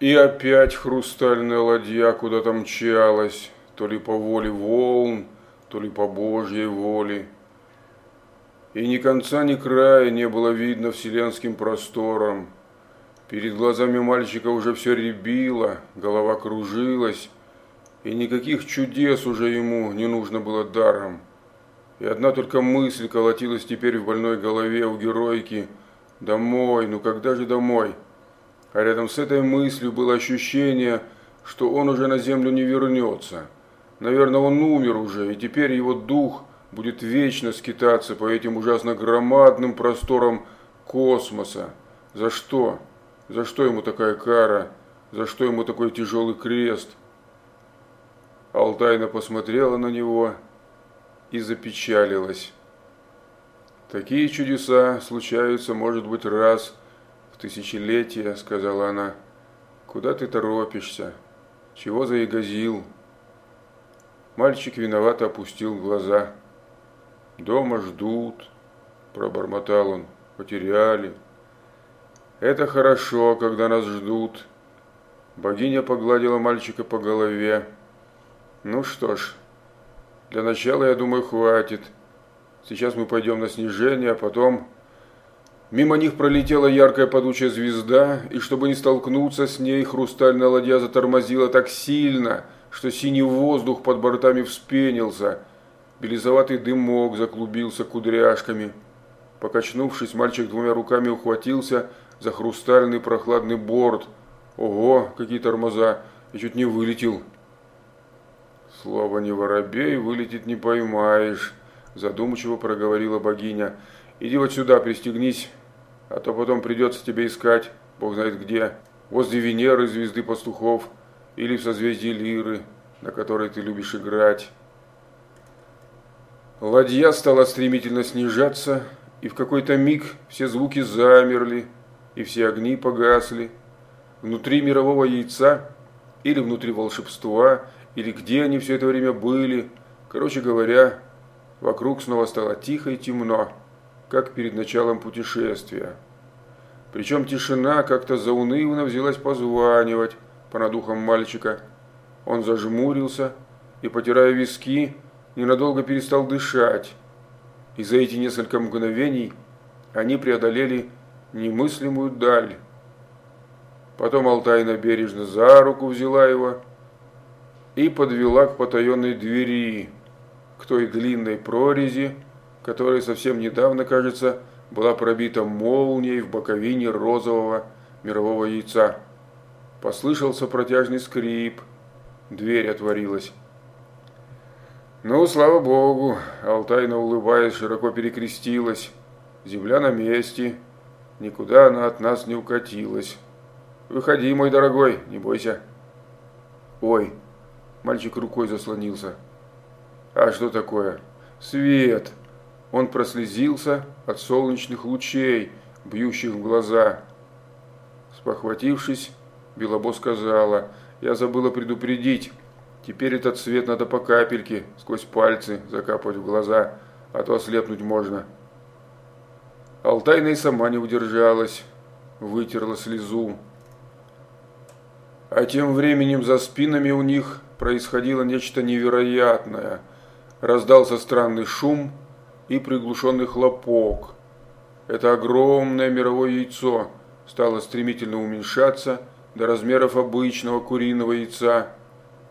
И опять хрустальная ладья куда-то мчалась, то ли по воле волн, то ли по Божьей воле. И ни конца, ни края не было видно вселенским простором. Перед глазами мальчика уже все рябило, голова кружилась, и никаких чудес уже ему не нужно было даром. И одна только мысль колотилась теперь в больной голове у геройки «Домой, ну когда же домой?» А рядом с этой мыслью было ощущение, что он уже на землю не вернется. Наверное, он умер уже, и теперь его дух будет вечно скитаться по этим ужасно громадным просторам космоса. За что? За что ему такая кара? За что ему такой тяжелый крест? Алтайна посмотрела на него и запечалилась. Такие чудеса случаются, может быть, раз тысячелетие, сказала она. Куда ты торопишься? Чего заигазил? Мальчик виновато опустил глаза. Дома ждут, пробормотал он. Потеряли. Это хорошо, когда нас ждут. Богиня погладила мальчика по голове. Ну что ж, для начала, я думаю, хватит. Сейчас мы пойдем на снижение, а потом... Мимо них пролетела яркая падучая звезда, и чтобы не столкнуться с ней, хрустальная ладья затормозила так сильно, что синий воздух под бортами вспенился. Белизоватый дымок заклубился кудряшками. Покачнувшись, мальчик двумя руками ухватился за хрустальный прохладный борт. Ого, какие тормоза! И чуть не вылетел. Слово не воробей, вылетит не поймаешь, задумчиво проговорила богиня. Иди вот сюда, пристегнись, а то потом придется тебе искать, бог знает где, возле Венеры, звезды пастухов, или в созвездии Лиры, на которой ты любишь играть. Ладья стала стремительно снижаться, и в какой-то миг все звуки замерли, и все огни погасли. Внутри мирового яйца или внутри волшебства – или где они все это время были. Короче говоря, вокруг снова стало тихо и темно, как перед началом путешествия. Причем тишина как-то заунывно взялась позванивать по надухам мальчика. Он зажмурился и, потирая виски, ненадолго перестал дышать. И за эти несколько мгновений они преодолели немыслимую даль. Потом Алтайна бережно за руку взяла его и подвела к потаенной двери, к той длинной прорези, которая совсем недавно, кажется, была пробита молнией в боковине розового мирового яйца. Послышался протяжный скрип, дверь отворилась. Ну, слава богу, Алтайна, улыбаясь, широко перекрестилась. Земля на месте, никуда она от нас не укатилась. Выходи, мой дорогой, не бойся. Ой, Мальчик рукой заслонился. А что такое? Свет! Он прослезился от солнечных лучей, бьющих в глаза. Спохватившись, Белобо сказала, я забыла предупредить. Теперь этот свет надо по капельке, сквозь пальцы закапывать в глаза, а то ослепнуть можно. Алтайна и сама не удержалась, вытерла слезу. А тем временем за спинами у них происходило нечто невероятное. Раздался странный шум и приглушенный хлопок. Это огромное мировое яйцо стало стремительно уменьшаться до размеров обычного куриного яйца,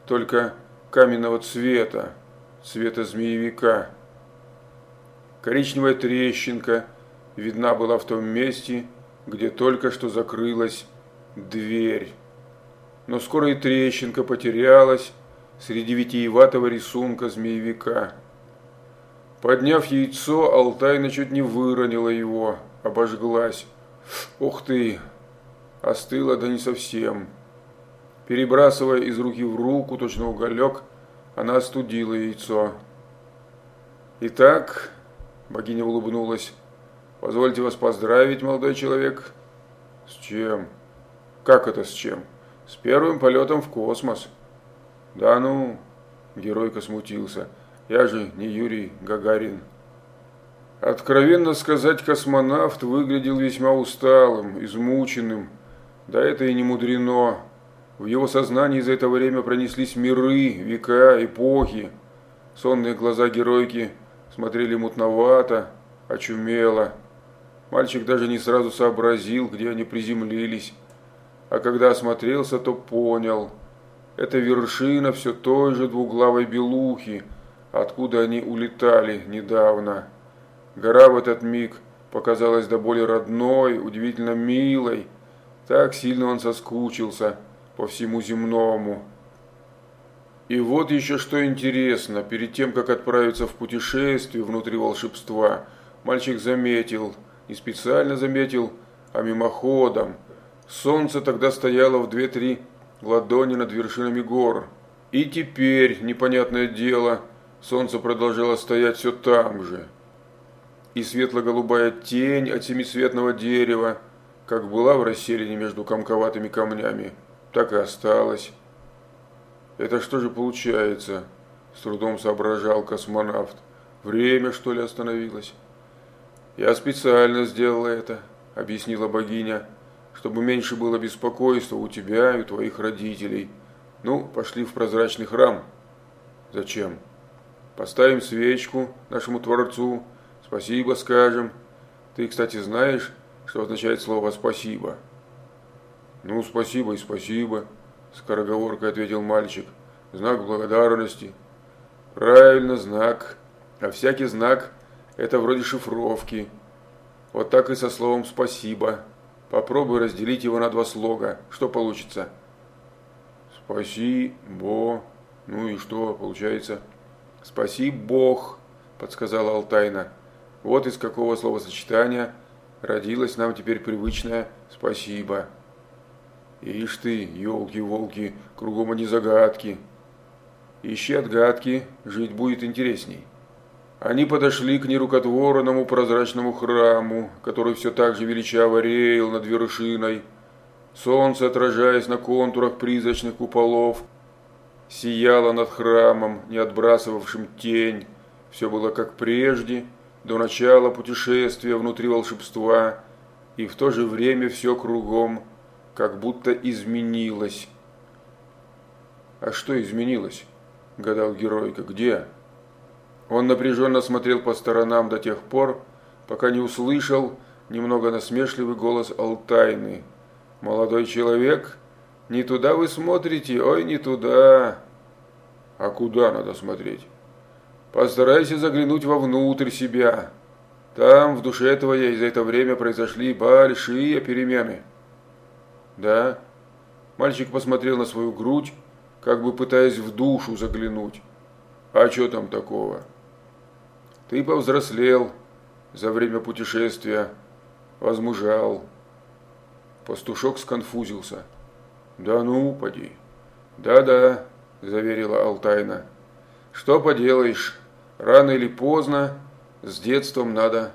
только каменного цвета, цвета змеевика. Коричневая трещинка видна была в том месте, где только что закрылась дверь но скоро и трещинка потерялась среди витиеватого рисунка змеевика. Подняв яйцо, Алтайна чуть не выронила его, обожглась. Ух ты! Остыла, да не совсем. Перебрасывая из руки в руку точно уголек, она остудила яйцо. «Итак», – богиня улыбнулась, – «позвольте вас поздравить, молодой человек». «С чем?» «Как это с чем?» С первым полетом в космос. Да ну, геройка смутился. Я же не Юрий Гагарин. Откровенно сказать, космонавт выглядел весьма усталым, измученным. Да это и не мудрено. В его сознании за это время пронеслись миры, века, эпохи. Сонные глаза геройки смотрели мутновато, очумело. Мальчик даже не сразу сообразил, где они приземлились. А когда осмотрелся, то понял. Это вершина все той же двуглавой белухи, откуда они улетали недавно. Гора в этот миг показалась до боли родной, удивительно милой. Так сильно он соскучился по всему земному. И вот еще что интересно, перед тем, как отправиться в путешествие внутри волшебства, мальчик заметил, не специально заметил, а мимоходом. Солнце тогда стояло в две-три ладони над вершинами гор. И теперь, непонятное дело, солнце продолжало стоять все там же. И светло-голубая тень от семицветного дерева, как была в расселине между комковатыми камнями, так и осталась. Это что же получается? С трудом соображал космонавт. Время, что ли, остановилось? Я специально сделала это, объяснила богиня, чтобы меньше было беспокойства у тебя и у твоих родителей. Ну, пошли в прозрачный храм. Зачем? Поставим свечку нашему Творцу, спасибо скажем. Ты, кстати, знаешь, что означает слово «спасибо»? Ну, спасибо и спасибо, скороговоркой ответил мальчик. Знак благодарности. Правильно, знак. А всякий знак – это вроде шифровки. Вот так и со словом «спасибо». Попробуй разделить его на два слога. Что получится? Спасибо. Ну и что получается? Спаси Бог, подсказала Алтайна. Вот из какого словосочетания родилось нам теперь привычное «спасибо». Ишь ты, елки-волки, кругом они загадки. Ищи отгадки, жить будет интересней. Они подошли к нерукотворному прозрачному храму, который все так же величаво реял над вершиной. Солнце, отражаясь на контурах призрачных куполов, сияло над храмом, не отбрасывавшим тень. Все было как прежде, до начала путешествия внутри волшебства, и в то же время все кругом – как будто изменилось. А что изменилось? гадал геройка. Где? Он напряженно смотрел по сторонам до тех пор, пока не услышал немного насмешливый голос Алтайны. «Молодой человек, не туда вы смотрите, ой, не туда!» «А куда надо смотреть?» «Постарайся заглянуть вовнутрь себя. Там, в душе твоей, за это время произошли большие перемены». Да? Мальчик посмотрел на свою грудь, как бы пытаясь в душу заглянуть. А что там такого? Ты повзрослел за время путешествия, возмужал. Пастушок сконфузился. Да ну, поди. Да-да, заверила Алтайна. Что поделаешь, рано или поздно с детством надо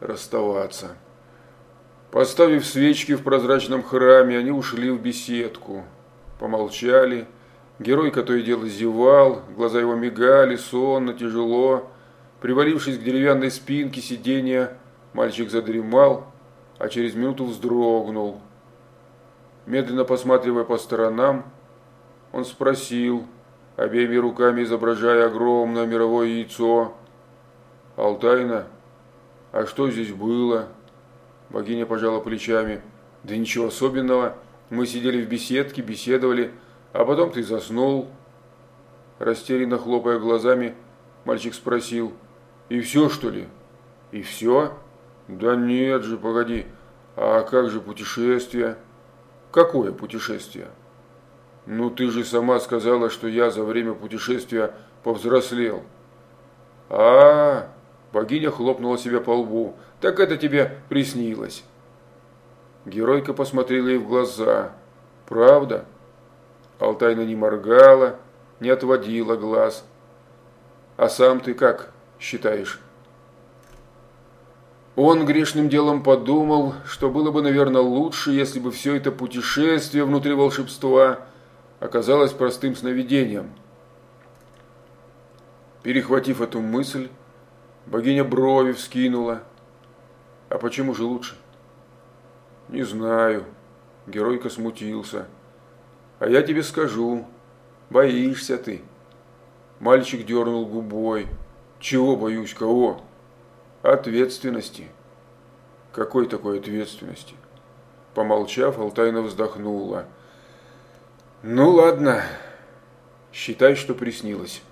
расставаться. Поставив свечки в прозрачном храме, они ушли в беседку. Помолчали. Герой, то и дело зевал, глаза его мигали, сонно, тяжело. Привалившись к деревянной спинке сиденья, мальчик задремал, а через минуту вздрогнул. Медленно посматривая по сторонам, он спросил, обеими руками изображая огромное мировое яйцо, «Алтайна, а что здесь было?» Богиня пожала плечами. Да ничего особенного. Мы сидели в беседке, беседовали, а потом ты заснул. Растерянно хлопая глазами, мальчик спросил. И все, что ли? И все? Да нет же, погоди. А как же путешествие? Какое путешествие? Ну ты же сама сказала, что я за время путешествия повзрослел. А, -а, -а богиня хлопнула себя по лбу. Так это тебе приснилось. Геройка посмотрела ей в глаза. Правда? Алтайна не моргала, не отводила глаз. А сам ты как считаешь? Он грешным делом подумал, что было бы, наверное, лучше, если бы все это путешествие внутри волшебства оказалось простым сновидением. Перехватив эту мысль, богиня брови вскинула – а почему же лучше? Не знаю. Геройка смутился. А я тебе скажу, боишься ты. Мальчик дернул губой. Чего боюсь, кого? Ответственности. Какой такой ответственности? Помолчав, Алтайна вздохнула. Ну ладно, считай, что приснилось.